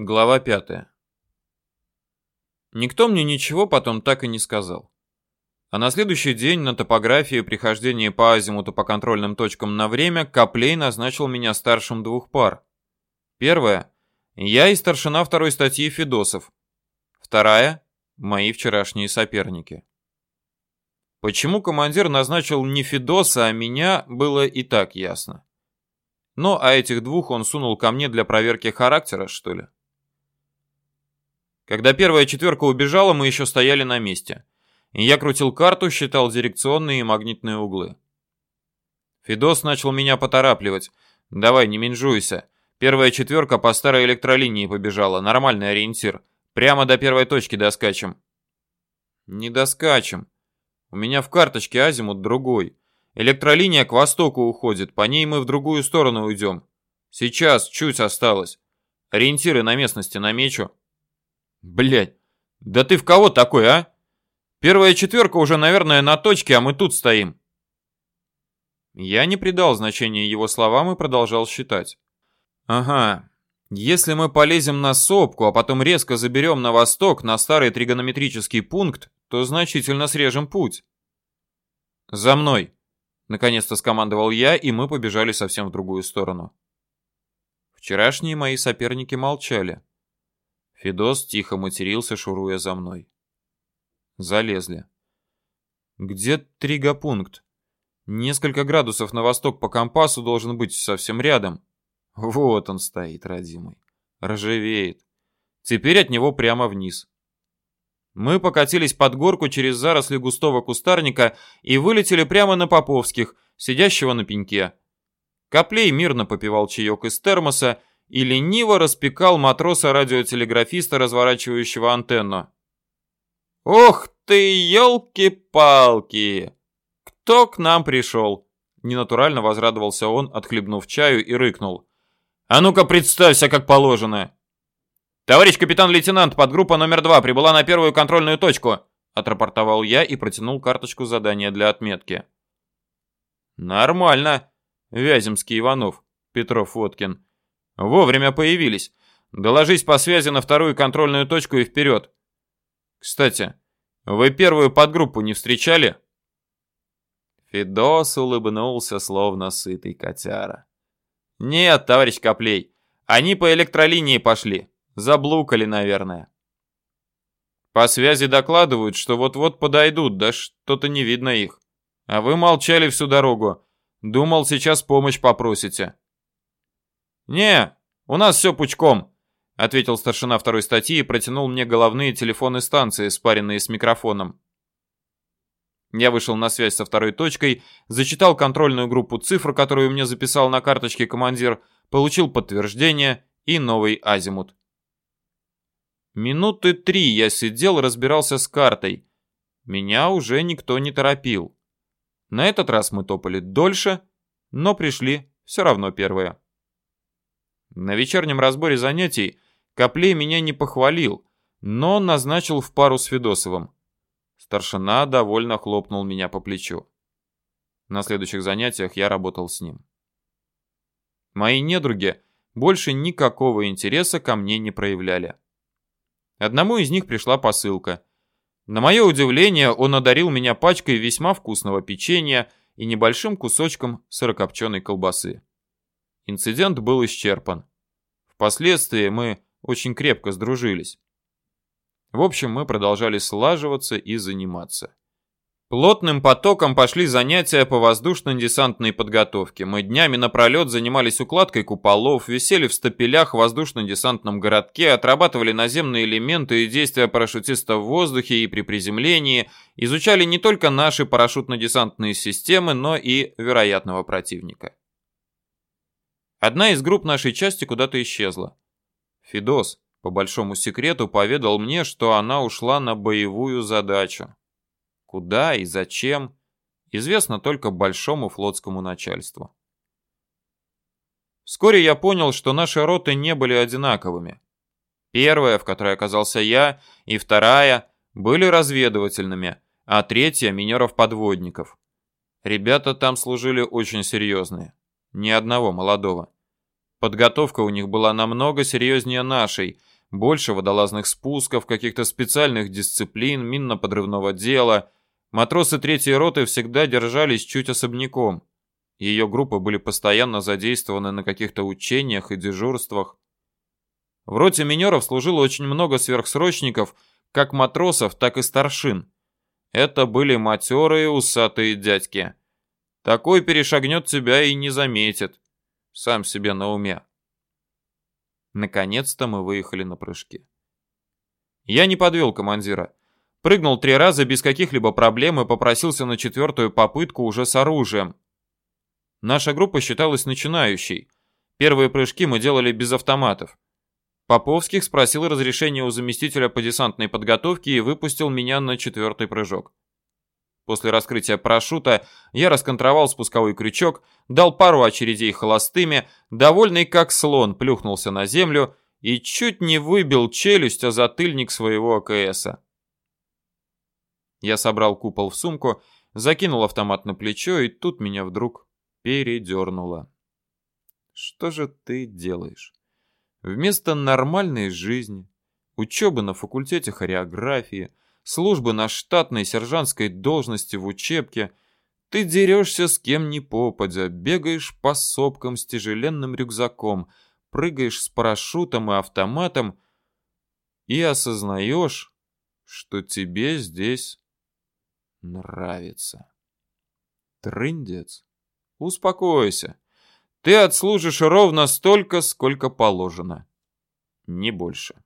Глава пятая. Никто мне ничего потом так и не сказал. А на следующий день на топографии при хождении по азимуту по контрольным точкам на время Коплей назначил меня старшим двух пар. Первая – я и старшина второй статьи Федосов. Вторая – мои вчерашние соперники. Почему командир назначил не Федоса, а меня, было и так ясно. Ну, а этих двух он сунул ко мне для проверки характера, что ли? Когда первая четверка убежала, мы еще стояли на месте. И я крутил карту, считал дирекционные и магнитные углы. Фидос начал меня поторапливать. «Давай, не менжуйся. Первая четверка по старой электролинии побежала. Нормальный ориентир. Прямо до первой точки доскачем». «Не доскачем. У меня в карточке азимут другой. Электролиния к востоку уходит, по ней мы в другую сторону уйдем. Сейчас чуть осталось. Ориентиры на местности намечу». Блять, да ты в кого такой, а? Первая четверка уже, наверное, на точке, а мы тут стоим. Я не придал значения его словам и продолжал считать. Ага, если мы полезем на сопку, а потом резко заберем на восток, на старый тригонометрический пункт, то значительно срежем путь. За мной, наконец-то скомандовал я, и мы побежали совсем в другую сторону. Вчерашние мои соперники молчали. Федос тихо матерился, шуруя за мной. Залезли. Где тригопункт? Несколько градусов на восток по компасу должен быть совсем рядом. Вот он стоит, родимый. Рожевеет. Теперь от него прямо вниз. Мы покатились под горку через заросли густого кустарника и вылетели прямо на Поповских, сидящего на пеньке. Коплей мирно попивал чаек из термоса и лениво распекал матроса-радиотелеграфиста, разворачивающего антенну. «Ох ты, елки-палки! Кто к нам пришел?» Ненатурально возрадовался он, отхлебнув чаю, и рыкнул. «А ну-ка представься, как положено!» «Товарищ капитан-лейтенант, подгруппа номер два прибыла на первую контрольную точку», отрапортовал я и протянул карточку задания для отметки. «Нормально, Вяземский Иванов, Петров Водкин. Вовремя появились. Доложись по связи на вторую контрольную точку и вперед. Кстати, вы первую подгруппу не встречали? Федос улыбнулся, словно сытый котяра. Нет, товарищ Коплей, они по электролинии пошли. Заблукали, наверное. По связи докладывают, что вот-вот подойдут, да что-то не видно их. А вы молчали всю дорогу. Думал, сейчас помощь попросите. «Не, у нас все пучком», — ответил старшина второй статьи и протянул мне головные телефоны станции, спаренные с микрофоном. Я вышел на связь со второй точкой, зачитал контрольную группу цифр, которую мне записал на карточке командир, получил подтверждение и новый азимут. Минуты три я сидел, разбирался с картой. Меня уже никто не торопил. На этот раз мы топали дольше, но пришли все равно первые. На вечернем разборе занятий Коплей меня не похвалил, но назначил в пару с Федосовым. Старшина довольно хлопнул меня по плечу. На следующих занятиях я работал с ним. Мои недруги больше никакого интереса ко мне не проявляли. Одному из них пришла посылка. На мое удивление, он одарил меня пачкой весьма вкусного печенья и небольшим кусочком сырокопченой колбасы. Инцидент был исчерпан. Впоследствии мы очень крепко сдружились. В общем, мы продолжали слаживаться и заниматься. Плотным потоком пошли занятия по воздушно-десантной подготовке. Мы днями напролет занимались укладкой куполов, висели в стапелях в воздушно-десантном городке, отрабатывали наземные элементы и действия парашютиста в воздухе и при приземлении, изучали не только наши парашютно-десантные системы, но и вероятного противника. Одна из групп нашей части куда-то исчезла. Фидос, по большому секрету, поведал мне, что она ушла на боевую задачу. Куда и зачем, известно только большому флотскому начальству. Вскоре я понял, что наши роты не были одинаковыми. Первая, в которой оказался я, и вторая были разведывательными, а третья — минеров-подводников. Ребята там служили очень серьезные. Ни одного молодого. Подготовка у них была намного серьезнее нашей. Больше водолазных спусков, каких-то специальных дисциплин, минно-подрывного дела. Матросы третьей роты всегда держались чуть особняком. Ее группы были постоянно задействованы на каких-то учениях и дежурствах. В роте минеров служило очень много сверхсрочников, как матросов, так и старшин. Это были матерые усатые дядьки. Такой перешагнет тебя и не заметит. Сам себе на уме. Наконец-то мы выехали на прыжки. Я не подвел командира. Прыгнул три раза без каких-либо проблем и попросился на четвертую попытку уже с оружием. Наша группа считалась начинающей. Первые прыжки мы делали без автоматов. Поповских спросил разрешения у заместителя по десантной подготовке и выпустил меня на четвертый прыжок. После раскрытия парашюта я расконтровал спусковой крючок, дал пару очередей холостыми, довольный как слон плюхнулся на землю и чуть не выбил челюсть о затыльник своего АКСа. Я собрал купол в сумку, закинул автомат на плечо, и тут меня вдруг передернуло. Что же ты делаешь? Вместо нормальной жизни, учебы на факультете хореографии, службы на штатной сержантской должности в учебке, ты дерешься с кем ни попадя, бегаешь по сопкам с тяжеленным рюкзаком, прыгаешь с парашютом и автоматом и осознаешь, что тебе здесь нравится. Трындец. Успокойся. Ты отслужишь ровно столько, сколько положено. Не больше.